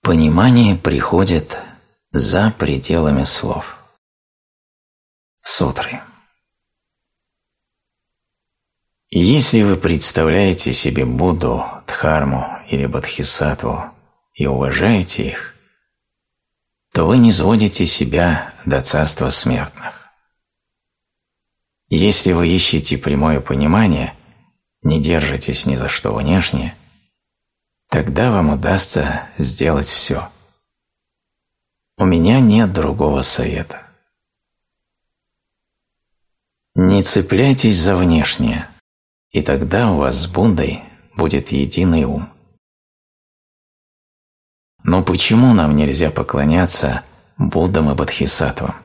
Понимание приходит за пределами слов. Сутры. Если вы представляете себе Будду, Дхарму или Бодхисаттву и уважаете их, то вы не сводите себя до царства смертных. Если вы ищете прямое понимание, не держитесь ни за что внешнее, тогда вам удастся сделать все. У меня нет другого совета. Не цепляйтесь за внешнее, и тогда у вас с Буддой будет единый ум. Но почему нам нельзя поклоняться Буддам и Бодхисаттвам?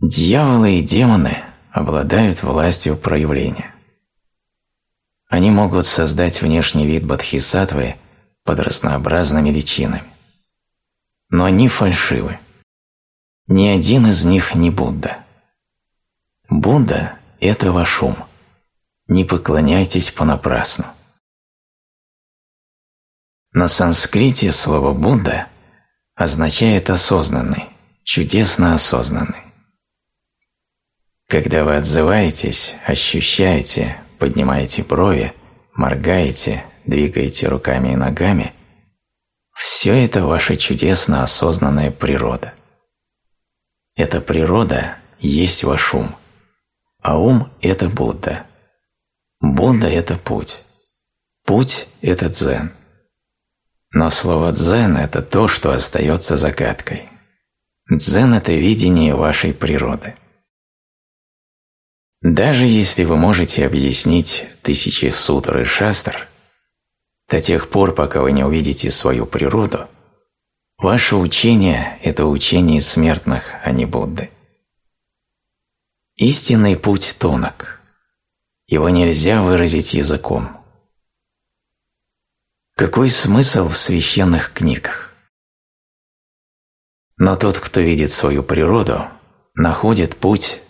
Дьяволы и демоны обладают властью проявления. Они могут создать внешний вид Бодхисаттвы под разнообразными личинами. Но они фальшивы. Ни один из них не Будда. Будда – это ваш ум. Не поклоняйтесь понапрасну. На санскрите слово «Будда» означает «осознанный», «чудесно осознанный». Когда вы отзываетесь, ощущаете, поднимаете брови, моргаете, двигаете руками и ногами, все это ваша чудесно осознанная природа. Эта природа есть ваш ум, а ум – это Будда. Будда – это путь. Путь – это дзен – но слово «дзен» – это то, что остается загадкой. Дзен – это видение вашей природы. Даже если вы можете объяснить тысячи сутр и шастр, до тех пор, пока вы не увидите свою природу, ваше учение – это учение смертных, а не Будды. Истинный путь тонок. Его нельзя выразить языком. Какой смысл в священных книгах? Но тот, кто видит свою природу, находит путь,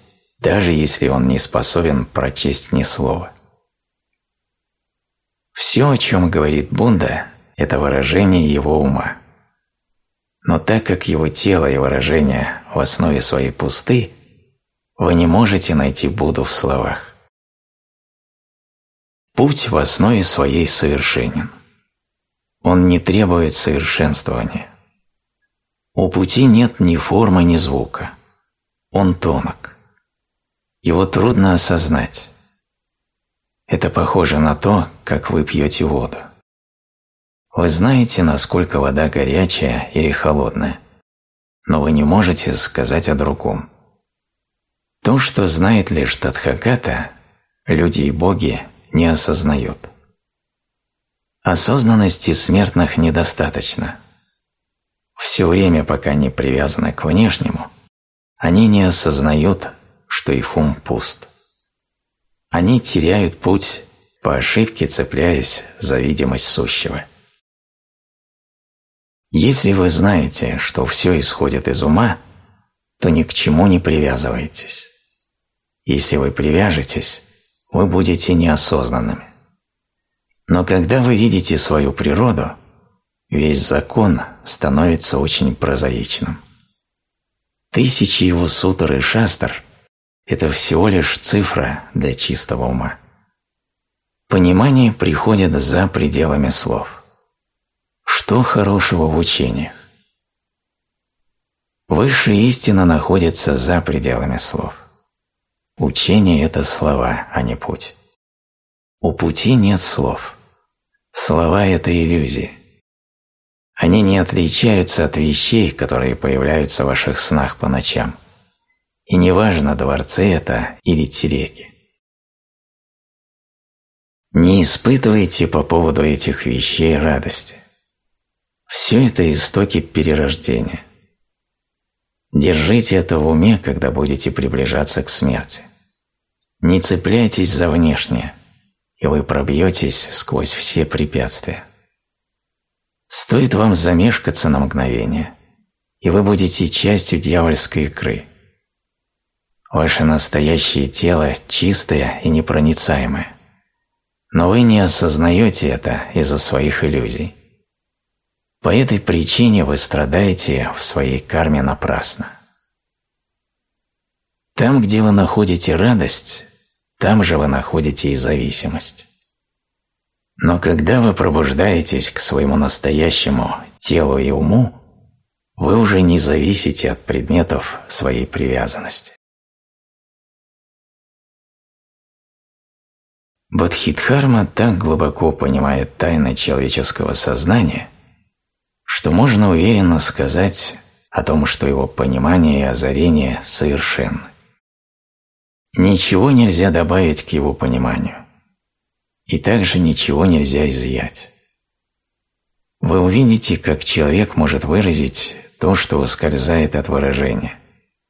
даже если он не способен прочесть ни слова. Все, о чем говорит Бунда, это выражение его ума. Но так как его тело и выражения в основе своей пусты, вы не можете найти Будду в словах. Путь в основе своей совершенен. Он не требует совершенствования. У пути нет ни формы, ни звука. Он тонок. Его трудно осознать. Это похоже на то, как вы пьете воду. Вы знаете, насколько вода горячая или холодная, но вы не можете сказать о другом. То, что знает лишь Тадхагата, люди и боги не осознают. Осознанности смертных недостаточно. Все время, пока они привязаны к внешнему, они не осознают, что их ум пуст. Они теряют путь, по ошибке цепляясь за видимость сущего. Если вы знаете, что все исходит из ума, то ни к чему не привязываетесь. Если вы привяжетесь, вы будете неосознанными. Но когда вы видите свою природу, весь закон становится очень прозаичным. Тысячи его сутр и шастр – это всего лишь цифра для чистого ума. Понимание приходит за пределами слов. Что хорошего в учениях? Высшая истина находится за пределами слов. Учение – это слова, а не путь. У пути нет слов. Слова – это иллюзии. Они не отличаются от вещей, которые появляются в ваших снах по ночам. И неважно, дворцы это или телеги. Не испытывайте по поводу этих вещей радости. Все это истоки перерождения. Держите это в уме, когда будете приближаться к смерти. Не цепляйтесь за внешнее – и вы пробьетесь сквозь все препятствия. Стоит вам замешкаться на мгновение, и вы будете частью дьявольской икры. Ваше настоящее тело чистое и непроницаемое, но вы не осознаете это из-за своих иллюзий. По этой причине вы страдаете в своей карме напрасно. Там, где вы находите радость, там же вы находите и зависимость. Но когда вы пробуждаетесь к своему настоящему телу и уму, вы уже не зависите от предметов своей привязанности. Бодхидхарма так глубоко понимает тайны человеческого сознания, что можно уверенно сказать о том, что его понимание и озарение совершенны. Ничего нельзя добавить к его пониманию, и также ничего нельзя изъять. Вы увидите, как человек может выразить то, что ускользает от выражения,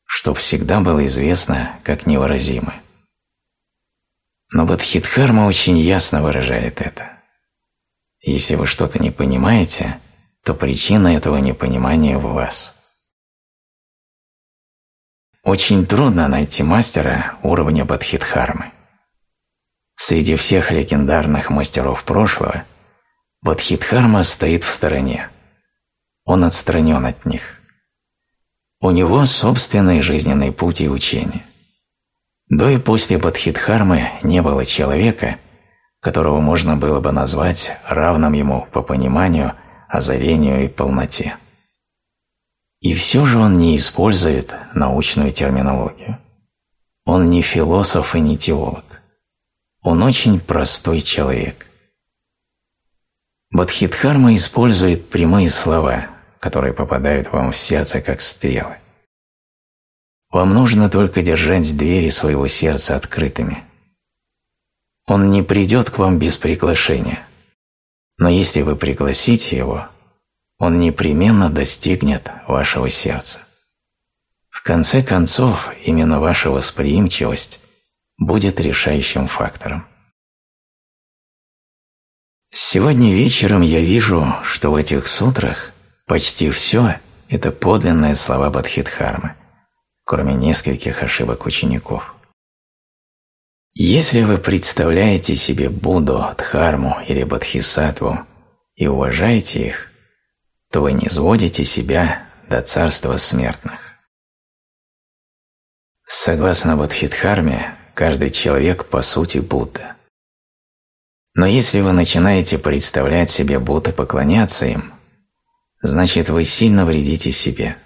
что всегда было известно как невыразимое. Но Бодхидхарма очень ясно выражает это. Если вы что-то не понимаете, то причина этого непонимания в вас. Очень трудно найти мастера уровня Бодхидхармы. Среди всех легендарных мастеров прошлого Бодхидхарма стоит в стороне. Он отстранен от них. У него собственный жизненный путь и учение. До и после Бодхидхармы не было человека, которого можно было бы назвать равным ему по пониманию, озарению и полноте. И все же он не использует научную терминологию. Он не философ и не теолог. Он очень простой человек. Бодхидхарма использует прямые слова, которые попадают вам в сердце как стрелы. Вам нужно только держать двери своего сердца открытыми. Он не придет к вам без приглашения, но если вы пригласите его, он непременно достигнет вашего сердца. В конце концов, именно ваша восприимчивость будет решающим фактором. Сегодня вечером я вижу, что в этих сутрах почти все – это подлинные слова Бадхидхармы – кроме нескольких ошибок учеников. Если вы представляете себе Будду, Дхарму или Бодхисаттву и уважаете их, то вы не сводите себя до царства смертных. Согласно Бодхидхарме, каждый человек по сути Будда. Но если вы начинаете представлять себе Будды поклоняться им, значит вы сильно вредите себе –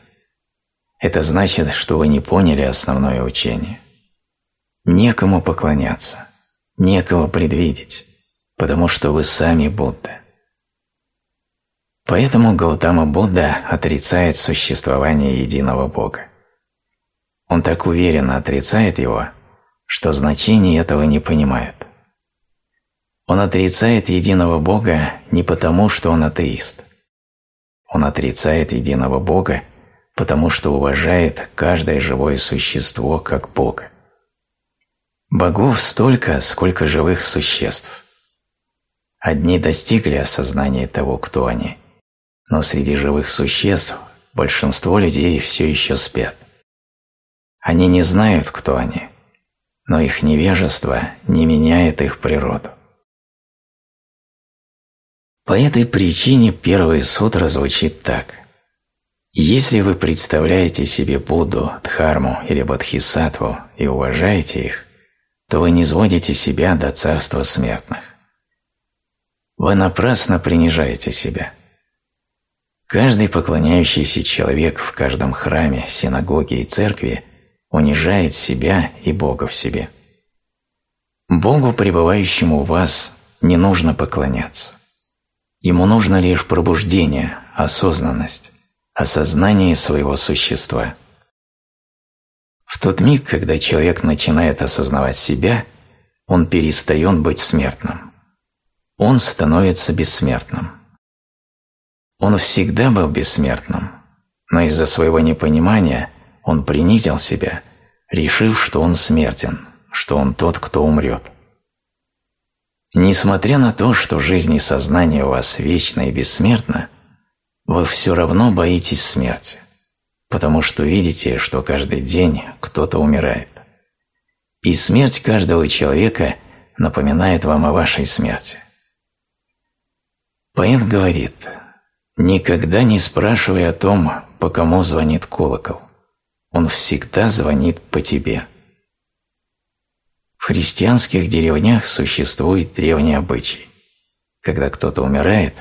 это значит, что вы не поняли основное учение. Некому поклоняться, некого предвидеть, потому что вы сами Будда. Поэтому Гаутама Будда отрицает существование единого Бога. Он так уверенно отрицает его, что значение этого не понимают. Он отрицает единого Бога не потому, что он атеист. Он отрицает единого Бога, потому что уважает каждое живое существо как Бога. Богов столько, сколько живых существ. Одни достигли осознания того, кто они, но среди живых существ большинство людей все еще спят. Они не знают, кто они, но их невежество не меняет их природу. По этой причине первый сутра звучит так – если вы представляете себе Будду, Дхарму или Бодхисаттву и уважаете их, то вы не сводите себя до царства смертных. Вы напрасно принижаете себя. Каждый поклоняющийся человек в каждом храме, синагоге и церкви унижает себя и Бога в себе. Богу, пребывающему в вас, не нужно поклоняться. Ему нужно лишь пробуждение, осознанность осознание своего существа. В тот миг, когда человек начинает осознавать себя, он перестает быть смертным. Он становится бессмертным. Он всегда был бессмертным, но из-за своего непонимания он принизил себя, решив, что он смертен, что он тот, кто умрет. Несмотря на то, что жизнь и сознание у вас вечно и бессмертно, вы все равно боитесь смерти, потому что видите, что каждый день кто-то умирает. И смерть каждого человека напоминает вам о вашей смерти. Поэт говорит, Никогда не спрашивай о том, по кому звонит колокол. Он всегда звонит по тебе. В христианских деревнях существует древний обычай. Когда кто-то умирает,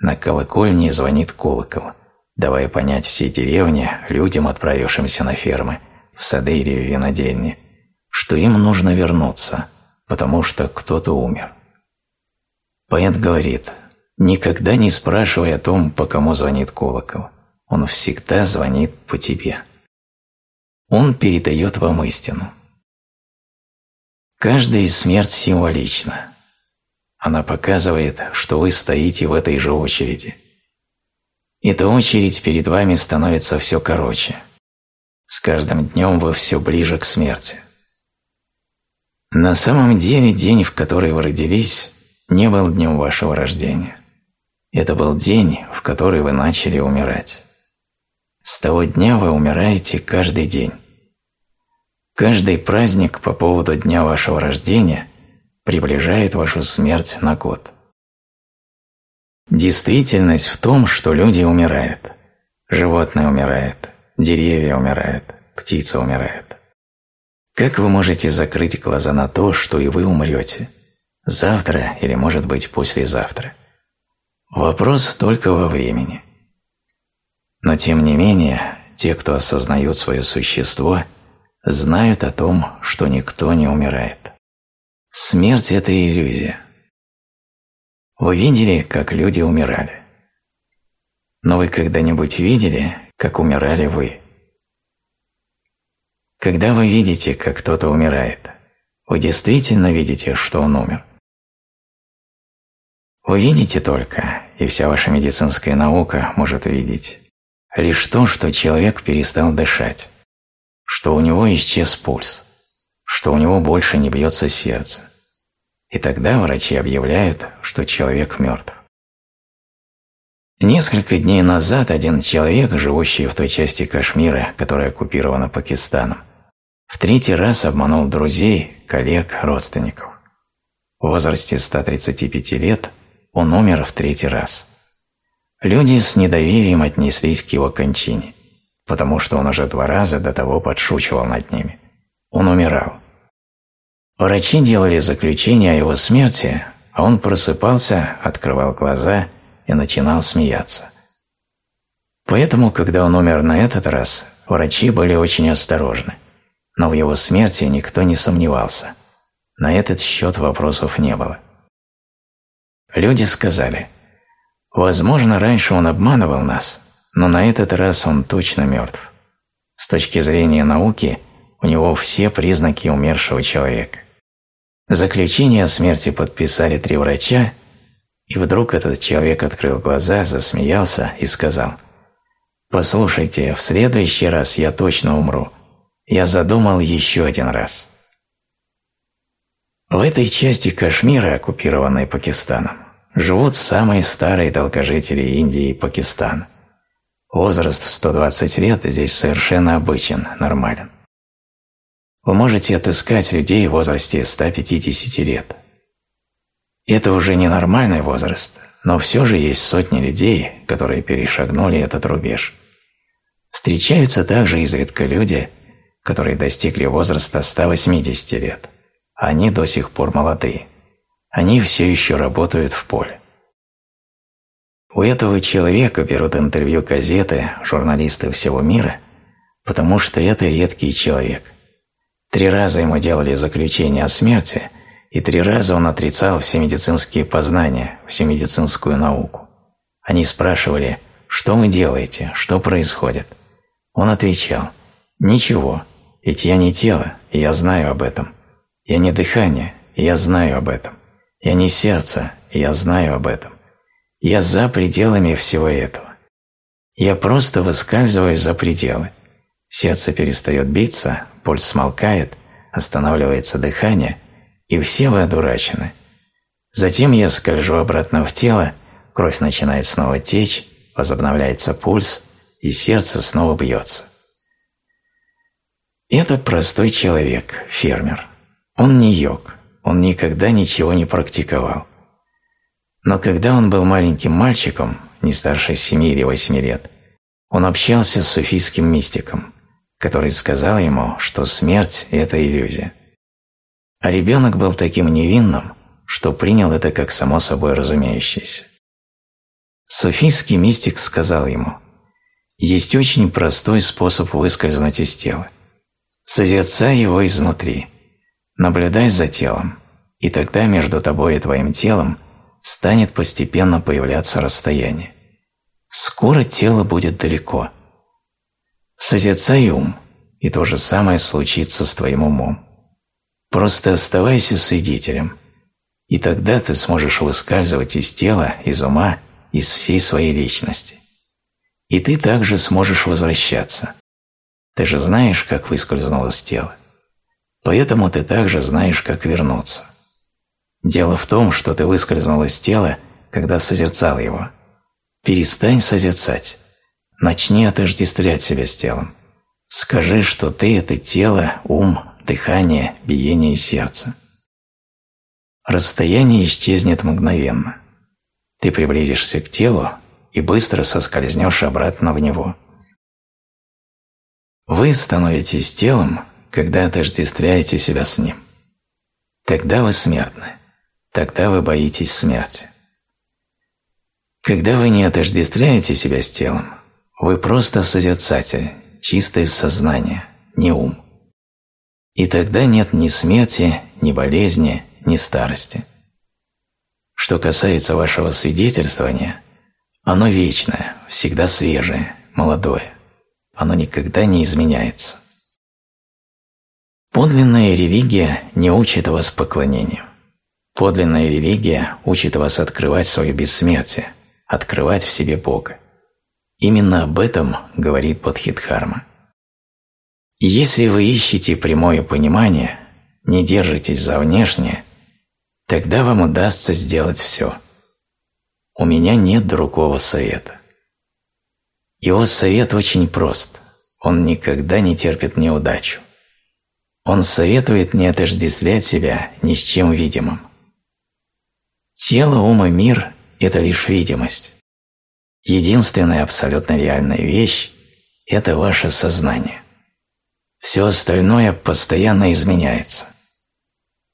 на колокольне звонит колокол, давая понять всей деревне, людям, отправившимся на фермы, в сады или в винодельни, что им нужно вернуться, потому что кто-то умер. Поэт говорит, никогда не спрашивай о том, по кому звонит колокол. Он всегда звонит по тебе. Он передает вам истину. Каждая смерть символична. Она показывает, что вы стоите в этой же очереди. Эта очередь перед вами становится все короче. С каждым днем вы все ближе к смерти. На самом деле день, в который вы родились, не был днем вашего рождения. Это был день, в который вы начали умирать. С того дня вы умираете каждый день. Каждый праздник по поводу дня вашего рождения приближает вашу смерть на год. Действительность в том, что люди умирают. Животные умирают, деревья умирают, птицы умирают. Как вы можете закрыть глаза на то, что и вы умрете? Завтра или, может быть, послезавтра? Вопрос только во времени. Но тем не менее, те, кто осознают свое существо, знают о том, что никто не умирает. Смерть – это иллюзия. Вы видели, как люди умирали? Но вы когда-нибудь видели, как умирали вы? Когда вы видите, как кто-то умирает, вы действительно видите, что он умер? Вы видите только, и вся ваша медицинская наука может видеть, лишь то, что человек перестал дышать, что у него исчез пульс, что у него больше не бьется сердце. И тогда врачи объявляют, что человек мертв. Несколько дней назад один человек, живущий в той части Кашмира, которая оккупирована Пакистаном, в третий раз обманул друзей, коллег, родственников. В возрасте 135 лет он умер в третий раз. Люди с недоверием отнеслись к его кончине, потому что он уже два раза до того подшучивал над ними. Он умирал. Врачи делали заключение о его смерти, а он просыпался, открывал глаза и начинал смеяться. Поэтому, когда он умер на этот раз, врачи были очень осторожны. Но в его смерти никто не сомневался. На этот счет вопросов не было. Люди сказали, «Возможно, раньше он обманывал нас, но на этот раз он точно мертв. С точки зрения науки, у него все признаки умершего человека. Заключение о смерти подписали три врача, и вдруг этот человек открыл глаза, засмеялся и сказал, «Послушайте, в следующий раз я точно умру. Я задумал еще один раз». В этой части Кашмира, оккупированной Пакистаном, живут самые старые долгожители Индии и Пакистана. Возраст в 120 лет здесь совершенно обычен, нормален вы можете отыскать людей в возрасте 150 лет. Это уже не нормальный возраст, но все же есть сотни людей, которые перешагнули этот рубеж. Встречаются также изредка люди, которые достигли возраста 180 лет. Они до сих пор молодые. Они все еще работают в поле. У этого человека берут интервью газеты, журналисты всего мира, потому что это редкий человек – Три раза ему делали заключение о смерти, и три раза он отрицал все медицинские познания, всю медицинскую науку. Они спрашивали, что вы делаете, что происходит. Он отвечал, ничего, ведь я не тело, и я знаю об этом. Я не дыхание, и я знаю об этом. Я не сердце, и я знаю об этом. Я за пределами всего этого. Я просто выскальзываю за пределы. Сердце перестает биться, пульс смолкает, останавливается дыхание, и все вы одурачены. Затем я скольжу обратно в тело, кровь начинает снова течь, возобновляется пульс, и сердце снова бьется. Это простой человек, фермер. Он не йог, он никогда ничего не практиковал. Но когда он был маленьким мальчиком, не старше семи или восьми лет, он общался с суфийским мистиком, который сказал ему, что смерть – это иллюзия. А ребенок был таким невинным, что принял это как само собой разумеющееся. Суфийский мистик сказал ему, «Есть очень простой способ выскользнуть из тела. Созерцай его изнутри, наблюдай за телом, и тогда между тобой и твоим телом станет постепенно появляться расстояние. Скоро тело будет далеко. Созерцай ум, и то же самое случится с твоим умом. Просто оставайся свидетелем, и тогда ты сможешь выскальзывать из тела, из ума, из всей своей личности. И ты также сможешь возвращаться. Ты же знаешь, как выскользнул из тела. Поэтому ты также знаешь, как вернуться. Дело в том, что ты выскользнул из тела, когда созерцал его. Перестань созерцать. Начни отождествлять себя с телом. Скажи, что ты – это тело, ум, дыхание, биение сердца. Расстояние исчезнет мгновенно. Ты приблизишься к телу и быстро соскользнешь обратно в него. Вы становитесь телом, когда отождествляете себя с ним. Тогда вы смертны. Тогда вы боитесь смерти. Когда вы не отождествляете себя с телом, вы просто созерцатель, чистое сознание, не ум. И тогда нет ни смерти, ни болезни, ни старости. Что касается вашего свидетельствования, оно вечное, всегда свежее, молодое. Оно никогда не изменяется. Подлинная религия не учит вас поклонению. Подлинная религия учит вас открывать свое бессмертие, открывать в себе Бога. Именно об этом говорит Бодхидхарма. Если вы ищете прямое понимание, не держитесь за внешнее, тогда вам удастся сделать все. У меня нет другого совета. Его совет очень прост, он никогда не терпит неудачу. Он советует не отождествлять себя ни с чем видимым. Тело, ум и мир – это лишь видимость. Единственная абсолютно реальная вещь – это ваше сознание. Все остальное постоянно изменяется.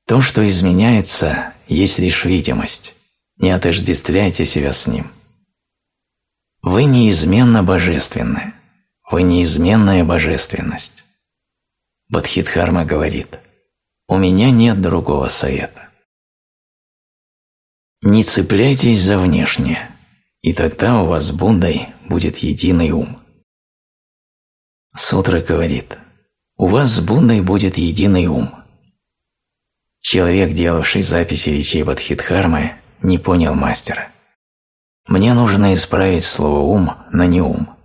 То, что изменяется, есть лишь видимость. Не отождествляйте себя с ним. Вы неизменно божественны. Вы неизменная божественность. Бодхидхарма говорит, «У меня нет другого совета». Не цепляйтесь за внешнее, и тогда у вас с Буддой будет единый ум. Сутра говорит, у вас с Буддой будет единый ум. Человек, делавший записи речей Бодхидхармы, не понял мастера. Мне нужно исправить слово «ум» на «не ум».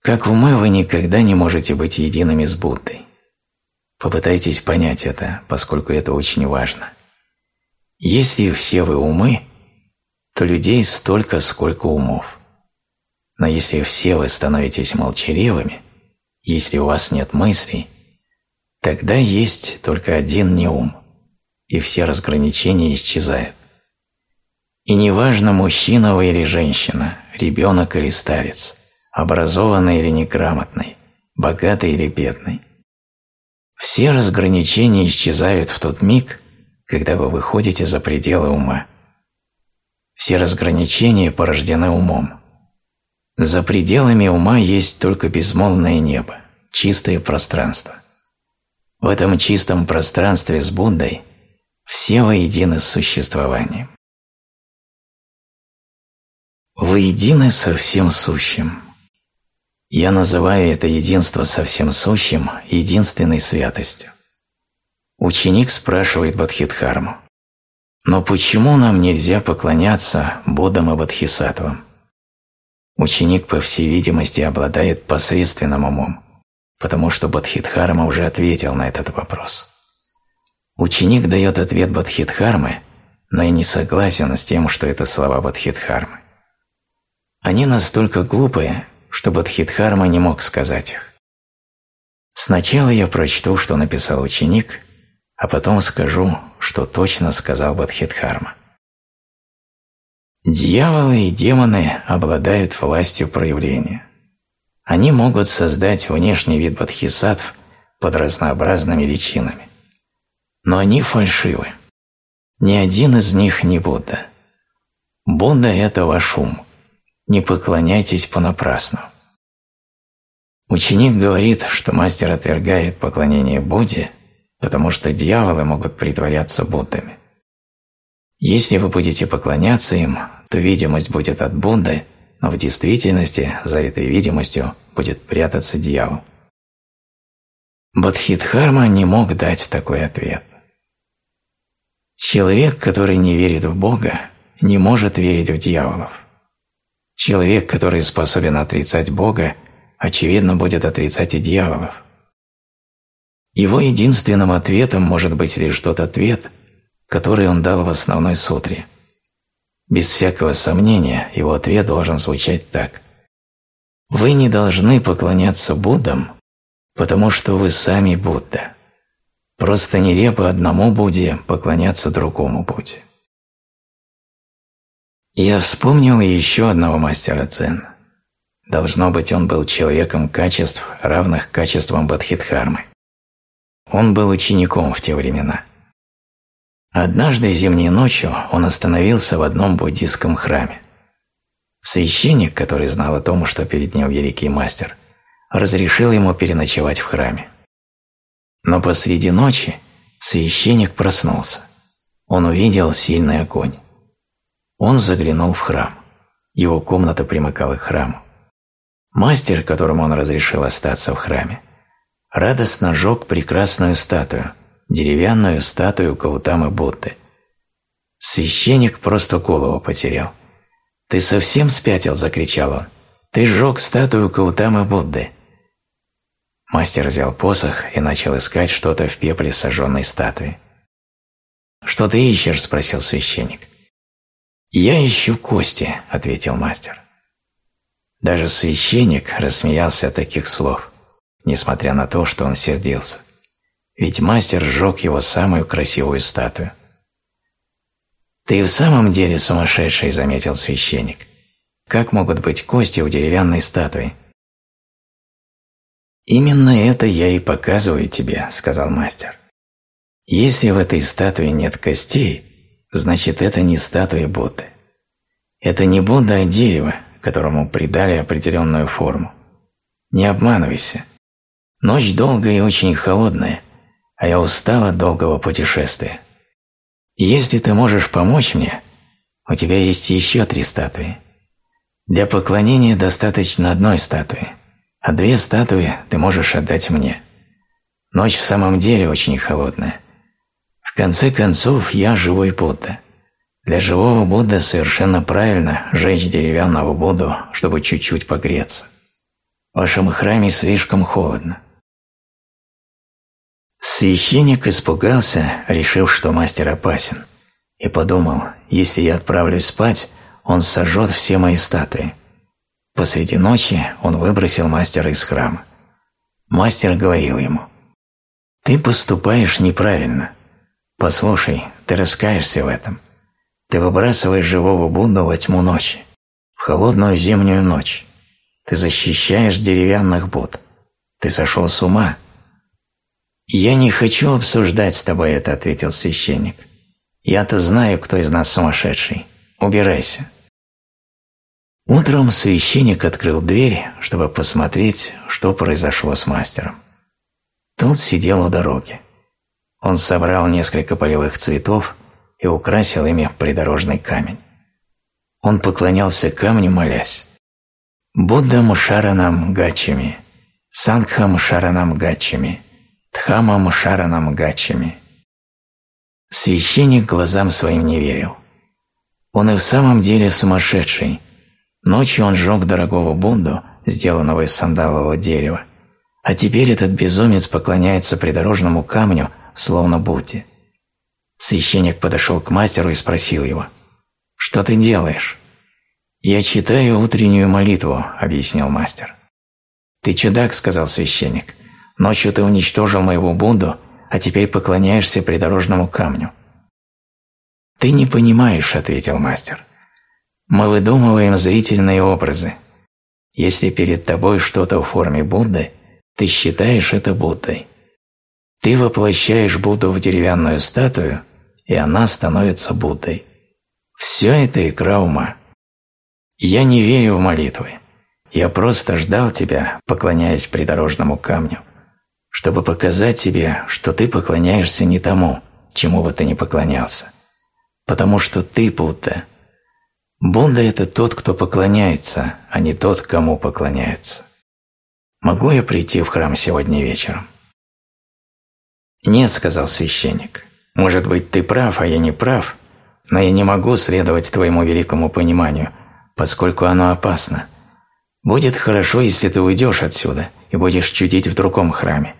Как умы вы никогда не можете быть едиными с Буддой. Попытайтесь понять это, поскольку это очень важно. Если все вы умы, то людей столько, сколько умов. Но если все вы становитесь молчаливыми, если у вас нет мыслей, тогда есть только один неум, и все разграничения исчезают. И неважно, мужчина вы или женщина, ребенок или старец, образованный или неграмотный, богатый или бедный. Все разграничения исчезают в тот миг, когда вы выходите за пределы ума. Все разграничения порождены умом. За пределами ума есть только безмолвное небо, чистое пространство. В этом чистом пространстве с Буддой все воедины с существованием. Вы едины со всем сущим. Я называю это единство со всем сущим единственной святостью. Ученик спрашивает Бодхидхарму, «Но почему нам нельзя поклоняться Буддам и Бодхисаттвам?» Ученик, по всей видимости, обладает посредственным умом, потому что Бодхидхарма уже ответил на этот вопрос. Ученик дает ответ Бодхидхармы, но и не согласен с тем, что это слова Бодхидхармы. Они настолько глупые, что Бодхидхарма не мог сказать их. Сначала я прочту, что написал ученик, а потом скажу, что точно сказал Бодхидхарма. Дьяволы и демоны обладают властью проявления. Они могут создать внешний вид бодхисаттв под разнообразными личинами. Но они фальшивы. Ни один из них не Будда. Будда – это ваш ум. Не поклоняйтесь понапрасну. Ученик говорит, что мастер отвергает поклонение Будде, потому что дьяволы могут притворяться Буддами. Если вы будете поклоняться им, то видимость будет от Будды, но в действительности за этой видимостью будет прятаться дьявол. Бодхидхарма не мог дать такой ответ. Человек, который не верит в Бога, не может верить в дьяволов. Человек, который способен отрицать Бога, очевидно будет отрицать и дьяволов. Его единственным ответом может быть лишь тот ответ, который он дал в основной сутре. Без всякого сомнения его ответ должен звучать так. Вы не должны поклоняться Буддам, потому что вы сами Будда. Просто нелепо одному Будде поклоняться другому Будде. Я вспомнил еще одного мастера дзен. Должно быть, он был человеком качеств, равных качествам Бадхидхармы. Он был учеником в те времена. Однажды зимней ночью он остановился в одном буддийском храме. Священник, который знал о том, что перед ним великий мастер, разрешил ему переночевать в храме. Но посреди ночи священник проснулся. Он увидел сильный огонь. Он заглянул в храм. Его комната примыкала к храму. Мастер, которому он разрешил остаться в храме, радостно жег прекрасную статую, деревянную статую Каутамы Будды. Священник просто голову потерял. «Ты совсем спятил?» – закричал он. «Ты сжег статую Каутамы Будды!» Мастер взял посох и начал искать что-то в пепле сожженной статуи. «Что ты ищешь?» – спросил священник. «Я ищу кости», – ответил мастер. Даже священник рассмеялся от таких слов, несмотря на то, что он сердился. Ведь мастер сжег его самую красивую статую. «Ты в самом деле сумасшедший», – заметил священник. «Как могут быть кости у деревянной статуи?» «Именно это я и показываю тебе», – сказал мастер. «Если в этой статуе нет костей, значит это не статуя Будды. Это не Будда, а дерево, которому придали определенную форму. Не обманывайся. Ночь долгая и очень холодная, а я устал от долгого путешествия. если ты можешь помочь мне, у тебя есть еще три статуи. Для поклонения достаточно одной статуи – а две статуи ты можешь отдать мне. Ночь в самом деле очень холодная. В конце концов, я живой Будда. Для живого Будда совершенно правильно жечь деревянного Будду, чтобы чуть-чуть погреться. В вашем храме слишком холодно. Священник испугался, решив, что мастер опасен, и подумал, если я отправлюсь спать, он сожжет все мои статуи. Посреди ночи он выбросил мастера из храма. Мастер говорил ему, «Ты поступаешь неправильно. Послушай, ты раскаешься в этом. Ты выбрасываешь живого Будду во тьму ночи, в холодную зимнюю ночь. Ты защищаешь деревянных Будд. Ты сошел с ума». «Я не хочу обсуждать с тобой это», — ответил священник. «Я-то знаю, кто из нас сумасшедший. Убирайся». Утром священник открыл дверь, чтобы посмотреть, что произошло с мастером. Тот сидел у дороги. Он собрал несколько полевых цветов и украсил ими придорожный камень. Он поклонялся камню, молясь. «Буддам шаранам гачами, Сангхам шаранам гачами, Дхамам шаранам гачами». Священник глазам своим не верил. Он и в самом деле сумасшедший – Ночью он сжег дорогого Бунду, сделанного из сандалового дерева, а теперь этот безумец поклоняется придорожному камню, словно Будде. Священник подошел к мастеру и спросил его, «Что ты делаешь?» «Я читаю утреннюю молитву», — объяснил мастер. «Ты чудак», — сказал священник. «Ночью ты уничтожил моего Будду, а теперь поклоняешься придорожному камню». «Ты не понимаешь», — ответил мастер. Мы выдумываем зрительные образы. Если перед тобой что-то в форме Будды, ты считаешь это Буддой. Ты воплощаешь Будду в деревянную статую, и она становится Буддой. Все это игра ума. Я не верю в молитвы. Я просто ждал тебя, поклоняясь придорожному камню, чтобы показать тебе, что ты поклоняешься не тому, чему бы ты ни поклонялся, потому что ты Будда. Будда – это тот, кто поклоняется, а не тот, кому поклоняются. Могу я прийти в храм сегодня вечером? «Нет», – сказал священник. «Может быть, ты прав, а я не прав, но я не могу следовать твоему великому пониманию, поскольку оно опасно. Будет хорошо, если ты уйдешь отсюда и будешь чудить в другом храме.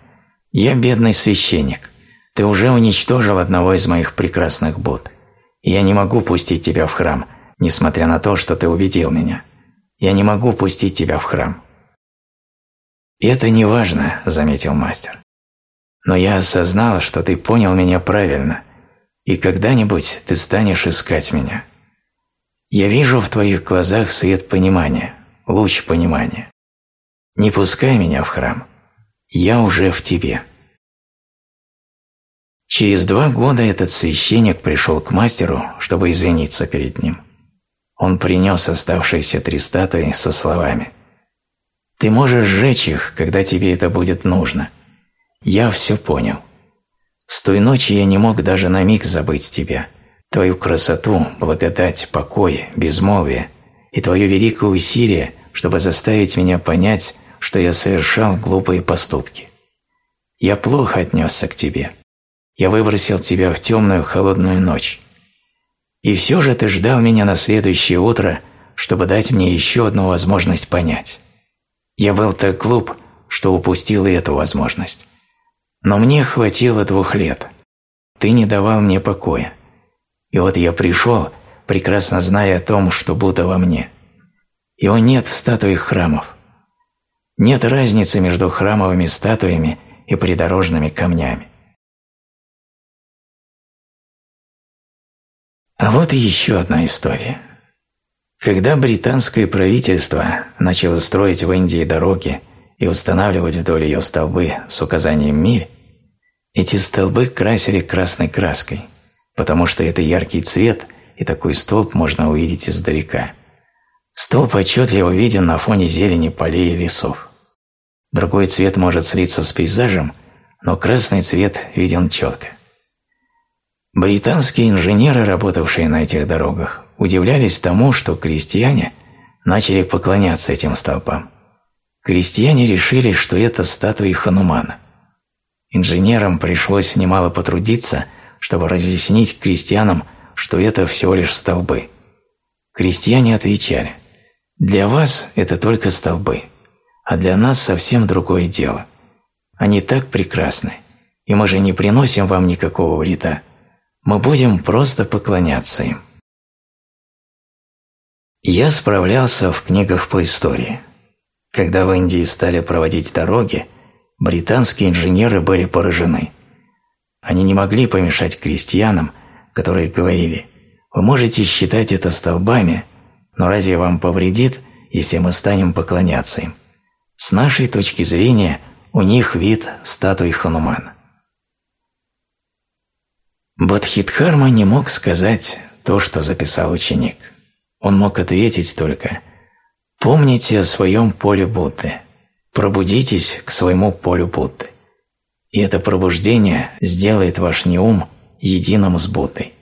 Я бедный священник. Ты уже уничтожил одного из моих прекрасных Будд. И я не могу пустить тебя в храм, несмотря на то, что ты убедил меня. Я не могу пустить тебя в храм». «Это не важно», – заметил мастер. «Но я осознал, что ты понял меня правильно, и когда-нибудь ты станешь искать меня. Я вижу в твоих глазах свет понимания, луч понимания. Не пускай меня в храм. Я уже в тебе». Через два года этот священник пришел к мастеру, чтобы извиниться перед ним. Он принес оставшиеся три статуи со словами «Ты можешь сжечь их, когда тебе это будет нужно. Я все понял. С той ночи я не мог даже на миг забыть тебя, твою красоту, благодать, покой, безмолвие и твое великое усилие, чтобы заставить меня понять, что я совершал глупые поступки. Я плохо отнесся к тебе» я выбросил тебя в темную холодную ночь. И все же ты ждал меня на следующее утро, чтобы дать мне еще одну возможность понять. Я был так глуп, что упустил и эту возможность. Но мне хватило двух лет. Ты не давал мне покоя. И вот я пришел, прекрасно зная о том, что Будда во мне. Его нет в статуях храмов. Нет разницы между храмовыми статуями и придорожными камнями. А вот и еще одна история. Когда британское правительство начало строить в Индии дороги и устанавливать вдоль ее столбы с указанием «Миль», эти столбы красили красной краской, потому что это яркий цвет, и такой столб можно увидеть издалека. Столб отчетливо виден на фоне зелени полей и лесов. Другой цвет может слиться с пейзажем, но красный цвет виден четко. Британские инженеры, работавшие на этих дорогах, удивлялись тому, что крестьяне начали поклоняться этим столбам. Крестьяне решили, что это статуи Ханумана. Инженерам пришлось немало потрудиться, чтобы разъяснить крестьянам, что это всего лишь столбы. Крестьяне отвечали, «Для вас это только столбы, а для нас совсем другое дело. Они так прекрасны, и мы же не приносим вам никакого вреда мы будем просто поклоняться им. Я справлялся в книгах по истории. Когда в Индии стали проводить дороги, британские инженеры были поражены. Они не могли помешать крестьянам, которые говорили, «Вы можете считать это столбами, но разве вам повредит, если мы станем поклоняться им? С нашей точки зрения у них вид статуи Ханумана». Бодхидхарма не мог сказать то, что записал ученик. Он мог ответить только «Помните о своем поле Будды, пробудитесь к своему полю Будды». И это пробуждение сделает ваш неум единым с Буддой.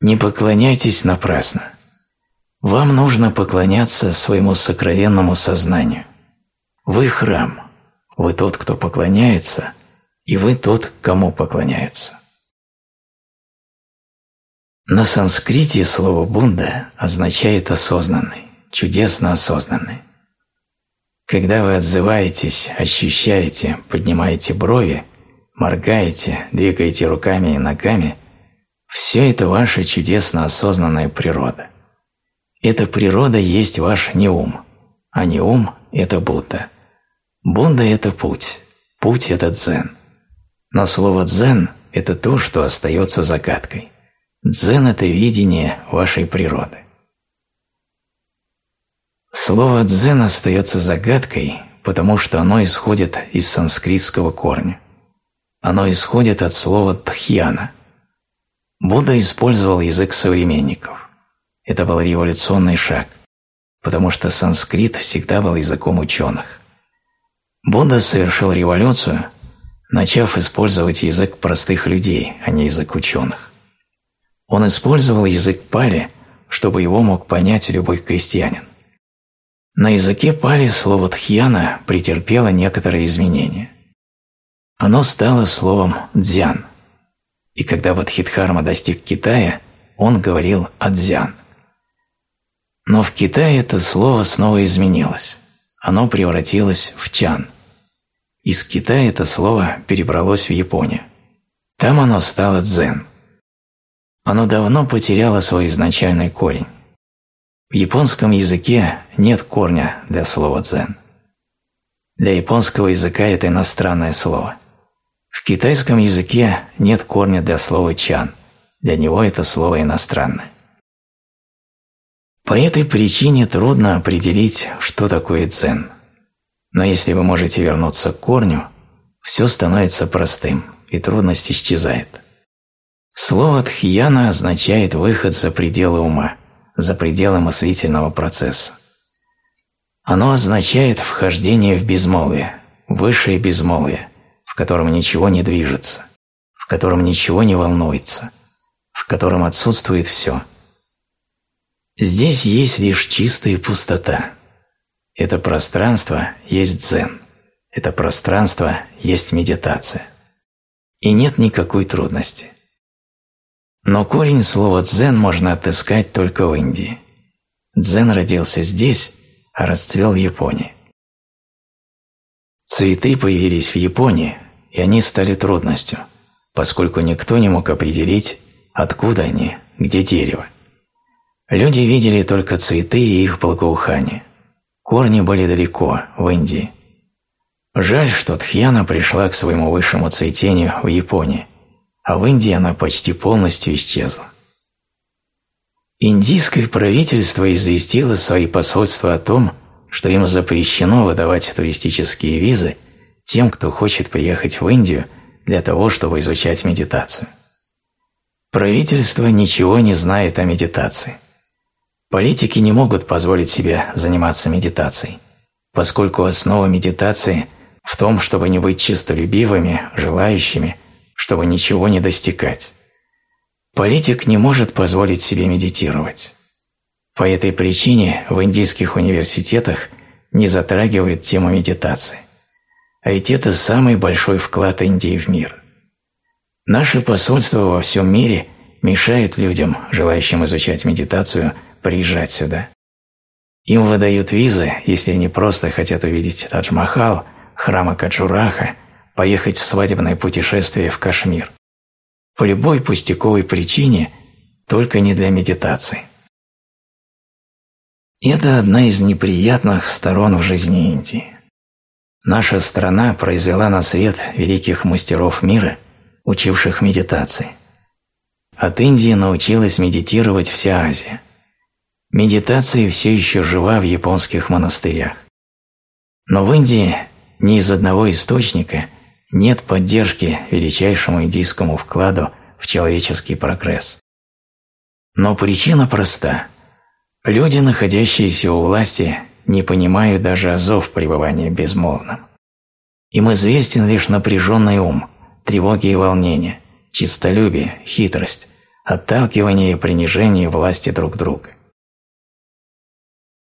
Не поклоняйтесь напрасно. Вам нужно поклоняться своему сокровенному сознанию. Вы храм, вы тот, кто поклоняется, и вы тот, кому поклоняются. На санскрите слово «бунда» означает «осознанный», чудесно осознанный. Когда вы отзываетесь, ощущаете, поднимаете брови, моргаете, двигаете руками и ногами, все это ваша чудесно осознанная природа. Эта природа есть ваш неум, а неум – это Будда. Будда – это путь, путь – это дзен. Но слово «дзен» – это то, что остается загадкой – Дзен – это видение вашей природы. Слово «дзен» остается загадкой, потому что оно исходит из санскритского корня. Оно исходит от слова «тхьяна». Будда использовал язык современников. Это был революционный шаг, потому что санскрит всегда был языком ученых. Будда совершил революцию, начав использовать язык простых людей, а не язык ученых. Он использовал язык пали, чтобы его мог понять любой крестьянин. На языке пали слово «тхьяна» претерпело некоторые изменения. Оно стало словом «дзян», и когда Бадхидхарма достиг Китая, он говорил «адзян». Но в Китае это слово снова изменилось. Оно превратилось в «чан». Из Китая это слово перебралось в Японию. Там оно стало «дзен». Оно давно потеряло свой изначальный корень. В японском языке нет корня для слова «дзен». Для японского языка это иностранное слово – в китайском языке нет корня для слова «чан», для него это слово иностранное. По этой причине трудно определить, что такое дзен. Но если вы можете вернуться к корню, все становится простым, и трудность исчезает. Слово «тхьяна» означает выход за пределы ума, за пределы мыслительного процесса. Оно означает вхождение в безмолвие, высшее безмолвие, котором ничего не движется, в котором ничего не волнуется, в котором отсутствует все. Здесь есть лишь чистая пустота. Это пространство есть дзен. Это пространство есть медитация. И нет никакой трудности. Но корень слова «дзен» можно отыскать только в Индии. Дзен родился здесь, а расцвел в Японии. Цветы появились в Японии, и они стали трудностью, поскольку никто не мог определить, откуда они, где дерево. Люди видели только цветы и их благоухание. Корни были далеко, в Индии. Жаль, что Тхьяна пришла к своему высшему цветению в Японии, а в Индии она почти полностью исчезла. Индийское правительство известило свои посольства о том, что им запрещено выдавать туристические визы – тем, кто хочет приехать в Индию для того, чтобы изучать медитацию. Правительство ничего не знает о медитации. Политики не могут позволить себе заниматься медитацией, поскольку основа медитации в том, чтобы не быть чистолюбивыми, желающими, чтобы ничего не достигать. Политик не может позволить себе медитировать. По этой причине в индийских университетах не затрагивают тему медитации. А ведь это самый большой вклад Индии в мир. Наше посольство во всем мире мешает людям, желающим изучать медитацию, приезжать сюда. Им выдают визы, если они просто хотят увидеть Тадж-Махал, храма Каджураха, поехать в свадебное путешествие в Кашмир. По любой пустяковой причине, только не для медитации. Это одна из неприятных сторон в жизни Индии. Наша страна произвела на свет великих мастеров мира, учивших медитации. От Индии научилась медитировать вся Азия. Медитация все еще жива в японских монастырях. Но в Индии ни из одного источника нет поддержки величайшему индийскому вкладу в человеческий прогресс. Но причина проста. Люди, находящиеся у власти, не понимают даже азов пребывания безмолвным. Им известен лишь напряженный ум, тревоги и волнения, чистолюбие, хитрость, отталкивание и принижение власти друг друга.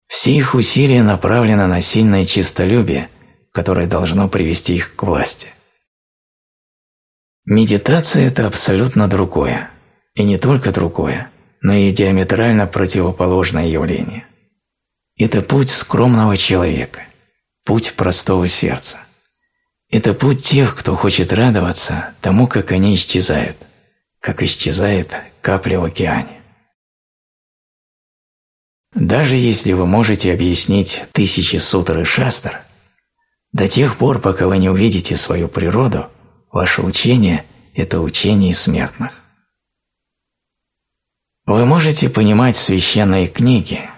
Все их усилия направлены на сильное чистолюбие, которое должно привести их к власти. Медитация – это абсолютно другое, и не только другое, но и диаметрально противоположное явление – это путь скромного человека, путь простого сердца. Это путь тех, кто хочет радоваться тому, как они исчезают, как исчезает капля в океане. Даже если вы можете объяснить тысячи сутр и шастр, до тех пор, пока вы не увидите свою природу, ваше учение – это учение смертных. Вы можете понимать священные книги,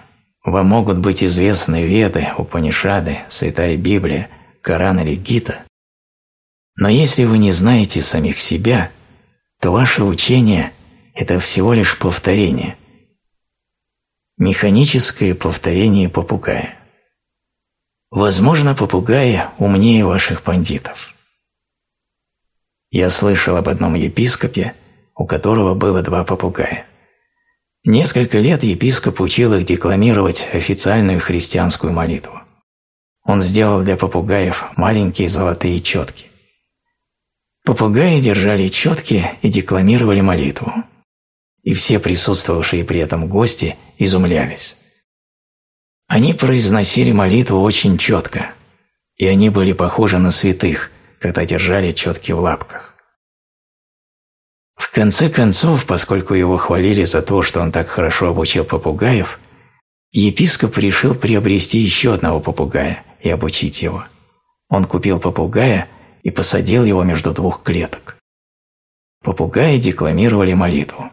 Вам могут быть известны Веды, Упанишады, Святая Библия, Коран или Гита, но если вы не знаете самих себя, то ваше учение – это всего лишь повторение. Механическое повторение попугая. Возможно, попугаи умнее ваших пандитов. Я слышал об одном епископе, у которого было два попугая. Несколько лет епископ учил их декламировать официальную христианскую молитву. Он сделал для попугаев маленькие золотые четки. Попугаи держали четки и декламировали молитву. И все присутствовавшие при этом гости изумлялись. Они произносили молитву очень четко, и они были похожи на святых, когда держали четки в лапках. В конце концов, поскольку его хвалили за то, что он так хорошо обучил попугаев, епископ решил приобрести еще одного попугая и обучить его. Он купил попугая и посадил его между двух клеток. Попугаи декламировали молитву.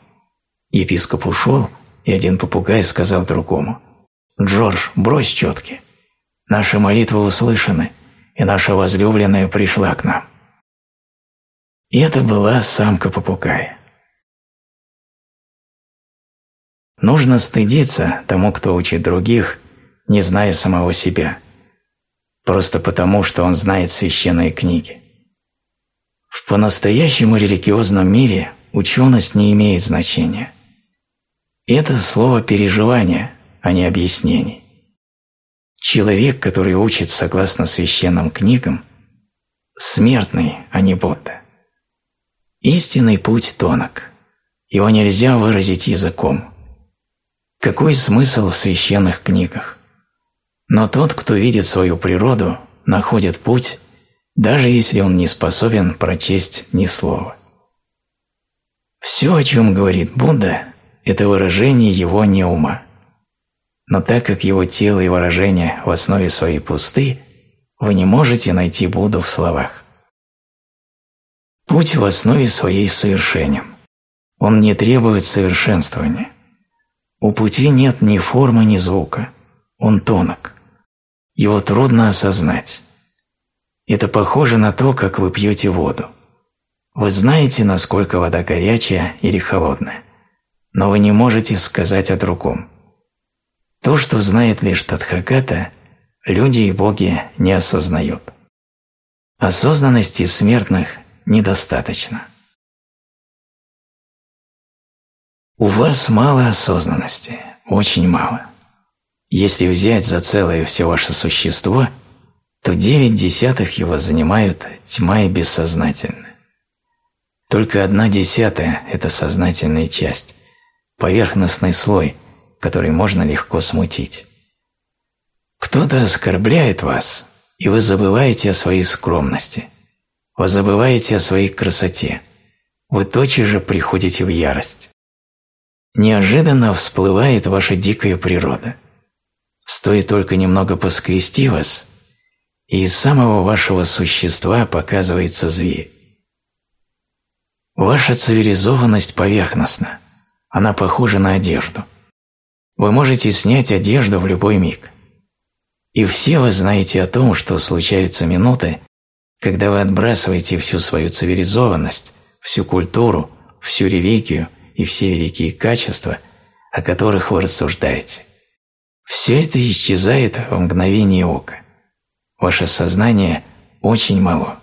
Епископ ушел, и один попугай сказал другому, «Джордж, брось четки. Наши молитвы услышаны, и наша возлюбленная пришла к нам». И это была самка попугая. Нужно стыдиться тому, кто учит других, не зная самого себя – просто потому, что он знает священные книги. В по-настоящему религиозном мире ученость не имеет значения. Это слово переживания, а не объяснений. Человек, который учит согласно священным книгам, смертный, а не Будда. Истинный путь тонок. Его нельзя выразить языком. Какой смысл в священных книгах? Но тот, кто видит свою природу, находит путь, даже если он не способен прочесть ни слова. Все, о чем говорит Будда, это выражение его неума. Но так как его тело и выражения в основе своей пусты, вы не можете найти Будду в словах. Путь в основе своей совершенен. Он не требует совершенствования. У пути нет ни формы, ни звука. Он тонок его трудно осознать. Это похоже на то, как вы пьете воду. Вы знаете, насколько вода горячая или холодная, но вы не можете сказать о другом. То, что знает лишь Тадхагата, люди и боги не осознают. Осознанности смертных недостаточно. У вас мало осознанности, очень мало. Если взять за целое все ваше существо, то девять десятых его занимают тьма и бессознательное. Только одна десятая – это сознательная часть, поверхностный слой, который можно легко смутить. Кто-то оскорбляет вас, и вы забываете о своей скромности, вы забываете о своей красоте, вы тотчас же приходите в ярость. Неожиданно всплывает ваша дикая природа – Стоит только немного поскрести вас, и из самого вашего существа показывается зверь. Ваша цивилизованность поверхностна, она похожа на одежду. Вы можете снять одежду в любой миг. И все вы знаете о том, что случаются минуты, когда вы отбрасываете всю свою цивилизованность, всю культуру, всю религию и все великие качества, о которых вы рассуждаете. Все это исчезает в мгновение ока. Ваше сознание очень мало.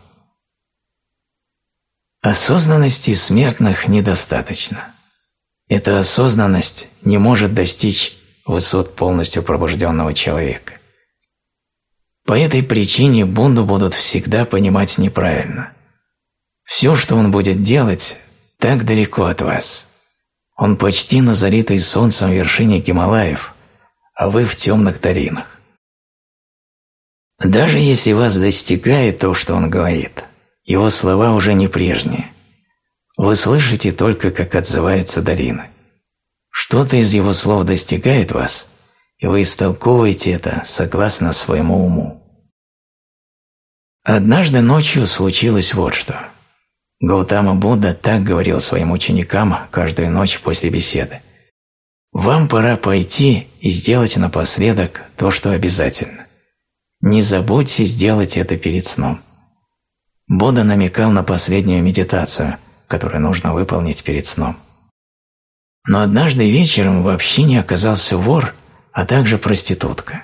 Осознанности смертных недостаточно. Эта осознанность не может достичь высот полностью пробужденного человека. По этой причине Бунду будут всегда понимать неправильно. Все, что он будет делать, так далеко от вас. Он почти на залитой солнцем вершине Гималаев, а вы в темных долинах. Даже если вас достигает то, что он говорит, его слова уже не прежние. Вы слышите только, как отзывается долина. Что-то из его слов достигает вас, вы истолковываете это согласно своему уму. Однажды ночью случилось вот что. Гаутама Будда так говорил своим ученикам каждую ночь после беседы – Вам пора пойти и сделать напоследок то, что обязательно. Не забудьте сделать это перед сном. Будда намекал на последнюю медитацию, которую нужно выполнить перед сном. Но однажды вечером в общине оказался вор, а также проститутка.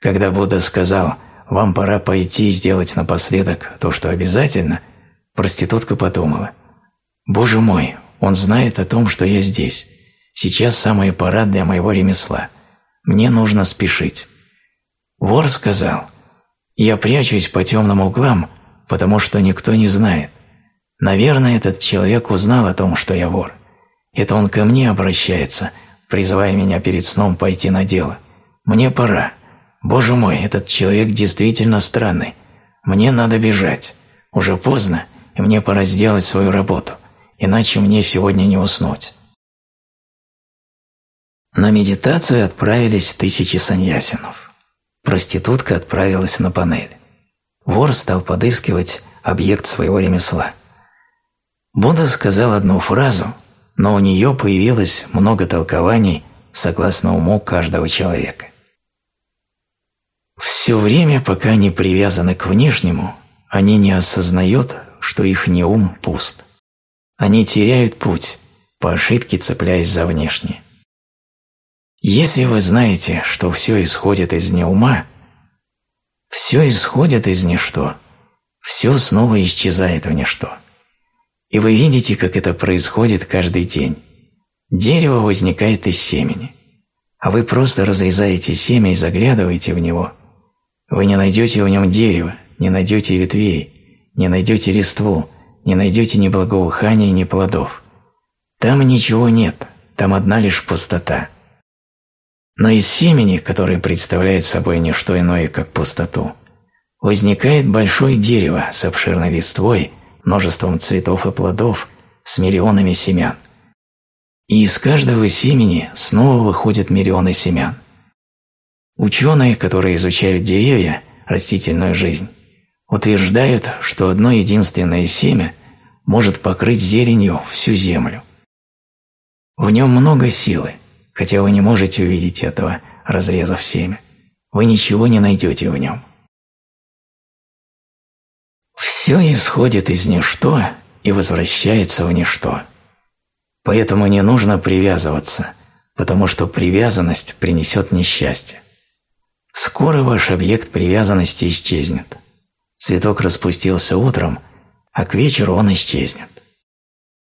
Когда Будда сказал «Вам пора пойти и сделать напоследок то, что обязательно», проститутка подумала «Боже мой, он знает о том, что я здесь. Сейчас самая пора для моего ремесла. Мне нужно спешить». Вор сказал «Я прячусь по темным углам, потому что никто не знает. Наверное, этот человек узнал о том, что я вор. Это он ко мне обращается, призывая меня перед сном пойти на дело. Мне пора. Боже мой, этот человек действительно странный. Мне надо бежать. Уже поздно, и мне пора сделать свою работу, иначе мне сегодня не уснуть. На медитацию отправились тысячи саньясинов. Проститутка отправилась на панель. Вор стал подыскивать объект своего ремесла. Будда сказал одну фразу, но у нее появилось много толкований согласно уму каждого человека. Все время, пока они привязаны к внешнему, они не осознают, что их не ум пуст. Они теряют путь, по ошибке цепляясь за внешнее. Если вы знаете, что все исходит из неума, все исходит из ничто, все снова исчезает в ничто. И вы видите, как это происходит каждый день. Дерево возникает из семени, а вы просто разрезаете семя и заглядываете в него. Вы не найдете в нем дерева, не найдете ветвей, не найдете листву, не найдете ни благоухания, ни плодов. Там ничего нет, там одна лишь пустота. Но из семени, которое представляет собой не что иное, как пустоту, возникает большое дерево с обширной листвой, множеством цветов и плодов, с миллионами семян. И из каждого семени снова выходят миллионы семян. Ученые, которые изучают деревья, растительную жизнь, утверждают, что одно единственное семя может покрыть зеленью всю землю. В нем много силы – хотя вы не можете увидеть этого, разрезав семя. Вы ничего не найдете в нем. Все исходит из ничто и возвращается в ничто. Поэтому не нужно привязываться, потому что привязанность принесет несчастье. Скоро ваш объект привязанности исчезнет. Цветок распустился утром, а к вечеру он исчезнет.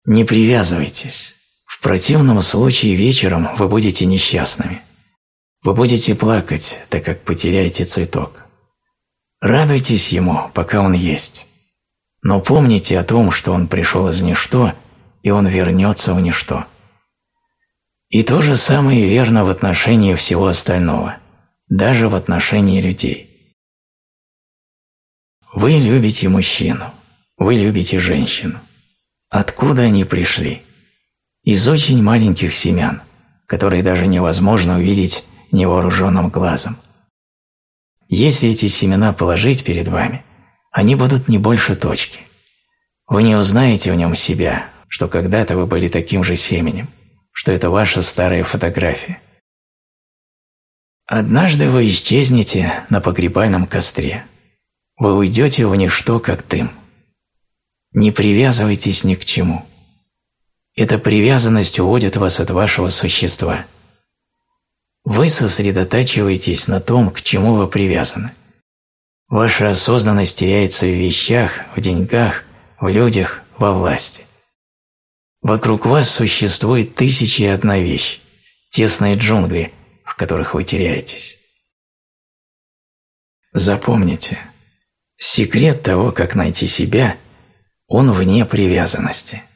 Не привязывайтесь. В противном случае вечером вы будете несчастными. Вы будете плакать, так как потеряете цветок. Радуйтесь ему, пока он есть. Но помните о том, что он пришел из ничто, и он вернется в ничто. И то же самое верно в отношении всего остального, даже в отношении людей. Вы любите мужчину, вы любите женщину. Откуда они пришли? из очень маленьких семян, которые даже невозможно увидеть невооруженным глазом. Если эти семена положить перед вами, они будут не больше точки. Вы не узнаете в нем себя, что когда-то вы были таким же семенем, что это ваша старая фотография. Однажды вы исчезнете на погребальном костре. Вы уйдете в ничто, как дым. Не привязывайтесь ни к чему. Эта привязанность уводит вас от вашего существа. Вы сосредотачиваетесь на том, к чему вы привязаны. Ваша осознанность теряется в вещах, в деньгах, в людях, во власти. Вокруг вас существует тысячи и одна вещь, тесные джунгли, в которых вы теряетесь. Запомните, секрет того, как найти себя, он вне привязанности –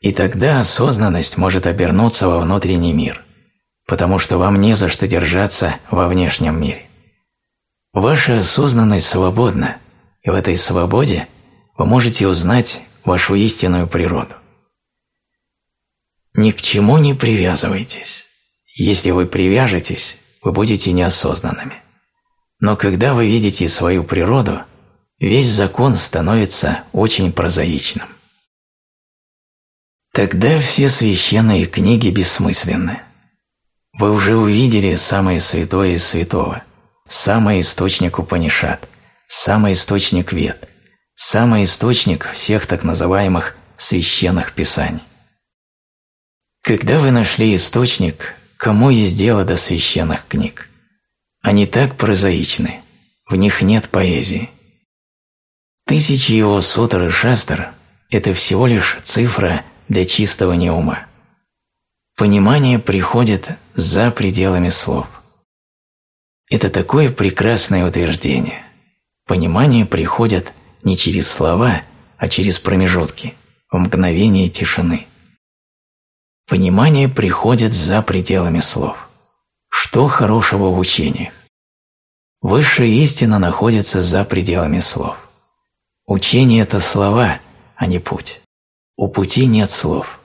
и тогда осознанность может обернуться во внутренний мир, потому что вам не за что держаться во внешнем мире. Ваша осознанность свободна, и в этой свободе вы можете узнать вашу истинную природу. Ни к чему не привязывайтесь. Если вы привяжетесь, вы будете неосознанными. Но когда вы видите свою природу, весь закон становится очень прозаичным. Тогда все священные книги бессмысленны. Вы уже увидели самое святое из святого, самый источник Упанишат, самый источник Вед, самый источник всех так называемых священных писаний. Когда вы нашли источник, кому есть дело до священных книг? Они так прозаичны, в них нет поэзии. Тысячи его сутр и шастр – это всего лишь цифра для чистого неума. Понимание приходит за пределами слов. Это такое прекрасное утверждение. Понимание приходит не через слова, а через промежутки, в мгновение тишины. Понимание приходит за пределами слов. Что хорошего в учениях? Высшая истина находится за пределами слов. Учение – это слова, а не путь. У пути нет слов.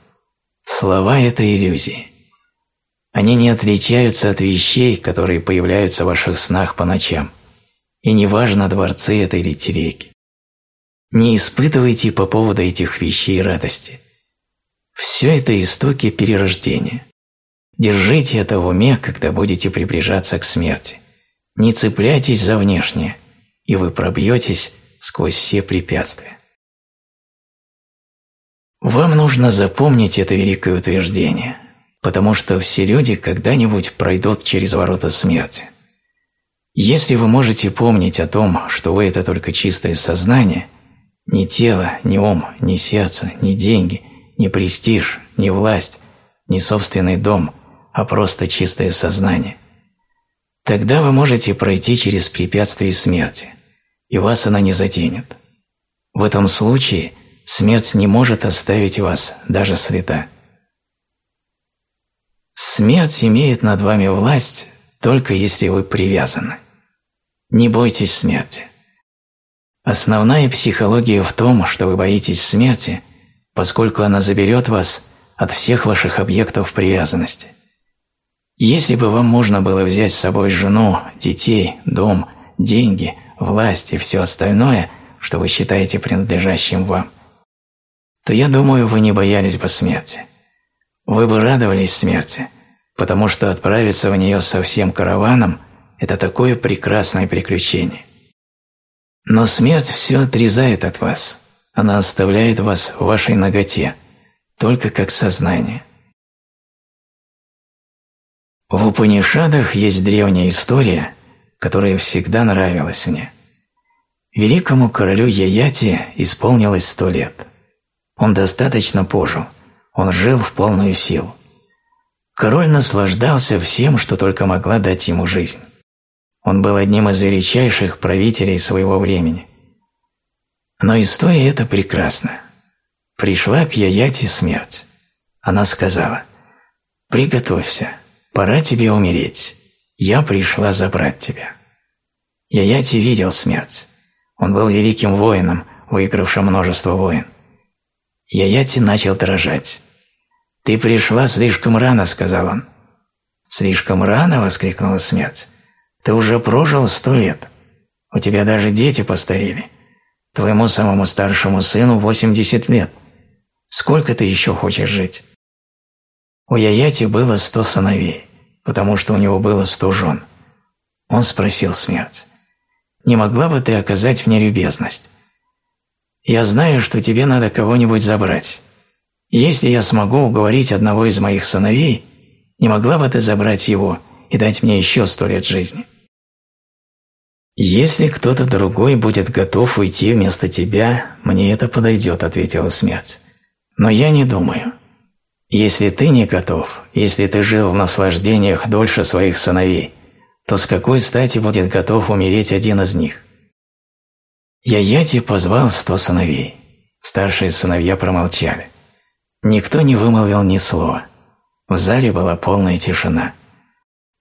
Слова – это иллюзии. Они не отличаются от вещей, которые появляются в ваших снах по ночам. И неважно, дворцы это или телеги. Не испытывайте по поводу этих вещей радости. Все это истоки перерождения. Держите это в уме, когда будете приближаться к смерти. Не цепляйтесь за внешнее, и вы пробьетесь сквозь все препятствия. Вам нужно запомнить это великое утверждение, потому что все люди когда-нибудь пройдут через ворота смерти. Если вы можете помнить о том, что вы – это только чистое сознание, ни тело, ни ум, ни сердце, ни деньги, ни престиж, ни власть, ни собственный дом, а просто чистое сознание, тогда вы можете пройти через препятствие смерти, и вас она не затенет. В этом случае смерть не может оставить вас даже следа. Смерть имеет над вами власть только если вы привязаны. Не бойтесь смерти. Основная психология в том, что вы боитесь смерти, поскольку она заберет вас от всех ваших объектов привязанности. Если бы вам можно было взять с собой жену, детей, дом, деньги – власть и все остальное, что вы считаете принадлежащим вам, то я думаю, вы не боялись бы смерти. Вы бы радовались смерти, потому что отправиться в нее со всем караваном – это такое прекрасное приключение. Но смерть все отрезает от вас, она оставляет вас в вашей ноготе, только как сознание. В Упанишадах есть древняя история – которая всегда нравилась мне. Великому королю Яяти исполнилось сто лет. Он достаточно пожил, он жил в полную силу. Король наслаждался всем, что только могла дать ему жизнь. Он был одним из величайших правителей своего времени. Но история эта прекрасна. Пришла к Яяти смерть. Она сказала, «Приготовься, пора тебе умереть я пришла забрать тебя. Яяти видел смерть. Он был великим воином, выигравшим множество войн. Яяти начал дрожать. «Ты пришла слишком рано», — сказал он. «Слишком рано?» — воскликнула смерть. «Ты уже прожил сто лет. У тебя даже дети постарели. Твоему самому старшему сыну 80 лет. Сколько ты еще хочешь жить?» У Яяти было сто сыновей потому что у него было сто жен. Он спросил смерть, «Не могла бы ты оказать мне любезность? Я знаю, что тебе надо кого-нибудь забрать. Если я смогу уговорить одного из моих сыновей, не могла бы ты забрать его и дать мне еще сто лет жизни?» «Если кто-то другой будет готов уйти вместо тебя, мне это подойдет», — ответила смерть. «Но я не думаю. Если ты не готов, если ты жил в наслаждениях дольше своих сыновей, то с какой стати будет готов умереть один из них? Яяти позвал сто сыновей. Старшие сыновья промолчали. Никто не вымолвил ни слова. В зале была полная тишина.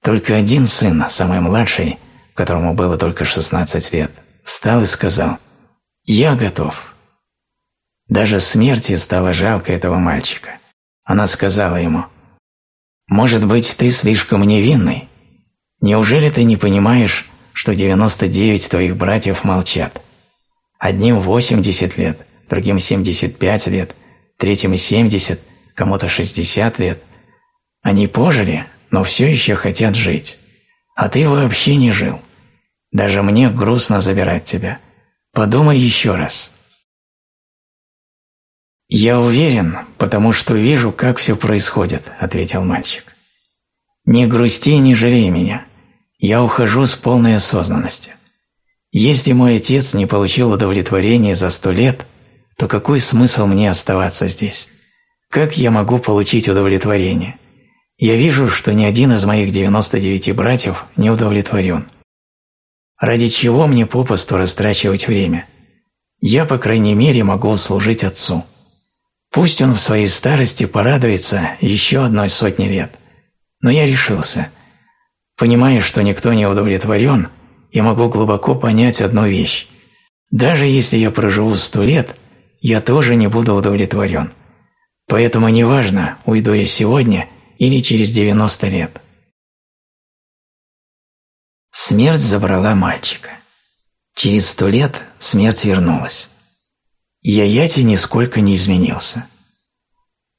Только один сын, самый младший, которому было только 16 лет, встал и сказал «Я готов». Даже смерти стало жалко этого мальчика. Она сказала ему, «Может быть, ты слишком невинный? Неужели ты не понимаешь, что 99 твоих братьев молчат? Одним 80 лет, другим 75 лет, третьим 70, кому-то 60 лет. Они пожили, но все еще хотят жить. А ты вообще не жил. Даже мне грустно забирать тебя. Подумай еще раз. «Я уверен, потому что вижу, как все происходит», – ответил мальчик. «Не грусти и не жалей меня. Я ухожу с полной осознанностью. Если мой отец не получил удовлетворения за сто лет, то какой смысл мне оставаться здесь? Как я могу получить удовлетворение? Я вижу, что ни один из моих 99 братьев не удовлетворен. Ради чего мне попусту растрачивать время? Я, по крайней мере, могу служить отцу». Пусть он в своей старости порадуется еще одной сотни лет. Но я решился. Понимая, что никто не удовлетворен, я могу глубоко понять одну вещь. Даже если я проживу сто лет, я тоже не буду удовлетворен. Поэтому неважно, уйду я сегодня или через 90 лет. Смерть забрала мальчика. Через сто лет смерть вернулась. Яяти нисколько не изменился.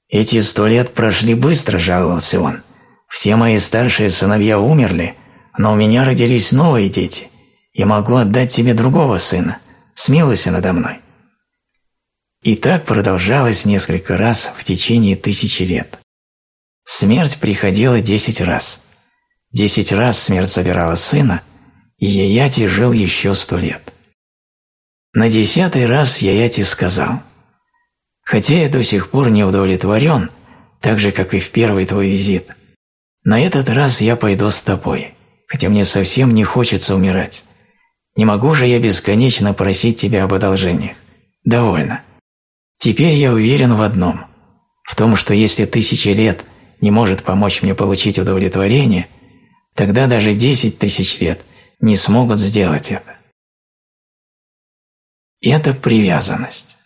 «Эти сто лет прошли быстро», – жаловался он. «Все мои старшие сыновья умерли, но у меня родились новые дети. Я могу отдать тебе другого сына. Смилуйся надо мной». И так продолжалось несколько раз в течение тысячи лет. Смерть приходила десять раз. Десять раз смерть забирала сына, и Яяти жил еще сто лет. На десятый раз я Яти сказал, «Хотя я до сих пор не удовлетворен, так же, как и в первый твой визит, на этот раз я пойду с тобой, хотя мне совсем не хочется умирать. Не могу же я бесконечно просить тебя об одолжениях. Довольно. Теперь я уверен в одном, в том, что если тысячи лет не может помочь мне получить удовлетворение, тогда даже десять тысяч лет не смогут сделать это. Это привязанность.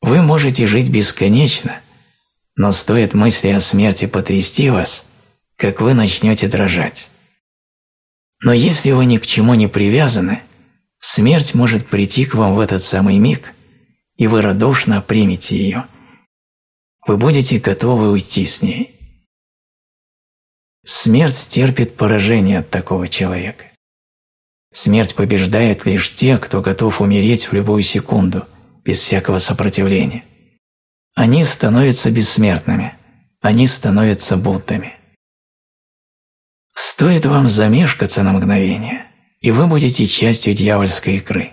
Вы можете жить бесконечно, но стоит мысли о смерти потрясти вас, как вы начнете дрожать. Но если вы ни к чему не привязаны, смерть может прийти к вам в этот самый миг, и вы радушно примете ее. Вы будете готовы уйти с ней. Смерть терпит поражение от такого человека. Смерть побеждает лишь те, кто готов умереть в любую секунду, без всякого сопротивления. Они становятся бессмертными, они становятся Буддами. Стоит вам замешкаться на мгновение, и вы будете частью дьявольской игры.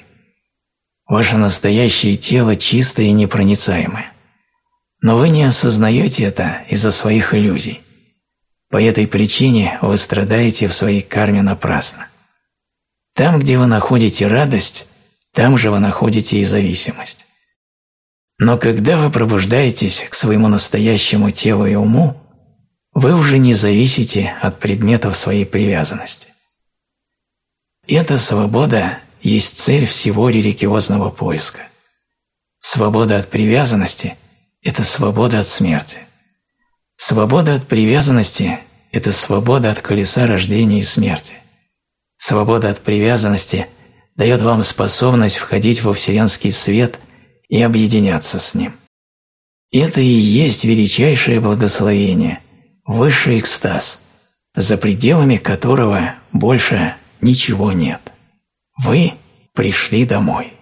Ваше настоящее тело чистое и непроницаемое. Но вы не осознаете это из-за своих иллюзий. По этой причине вы страдаете в своей карме напрасно. Там, где вы находите радость, там же вы находите и зависимость. Но когда вы пробуждаетесь к своему настоящему телу и уму, вы уже не зависите от предметов своей привязанности. Эта свобода есть цель всего религиозного поиска. Свобода от привязанности – это свобода от смерти. Свобода от привязанности – это свобода от колеса рождения и смерти. Свобода от привязанности дает вам способность входить во вселенский свет и объединяться с ним. Это и есть величайшее благословение, высший экстаз, за пределами которого больше ничего нет. Вы пришли домой.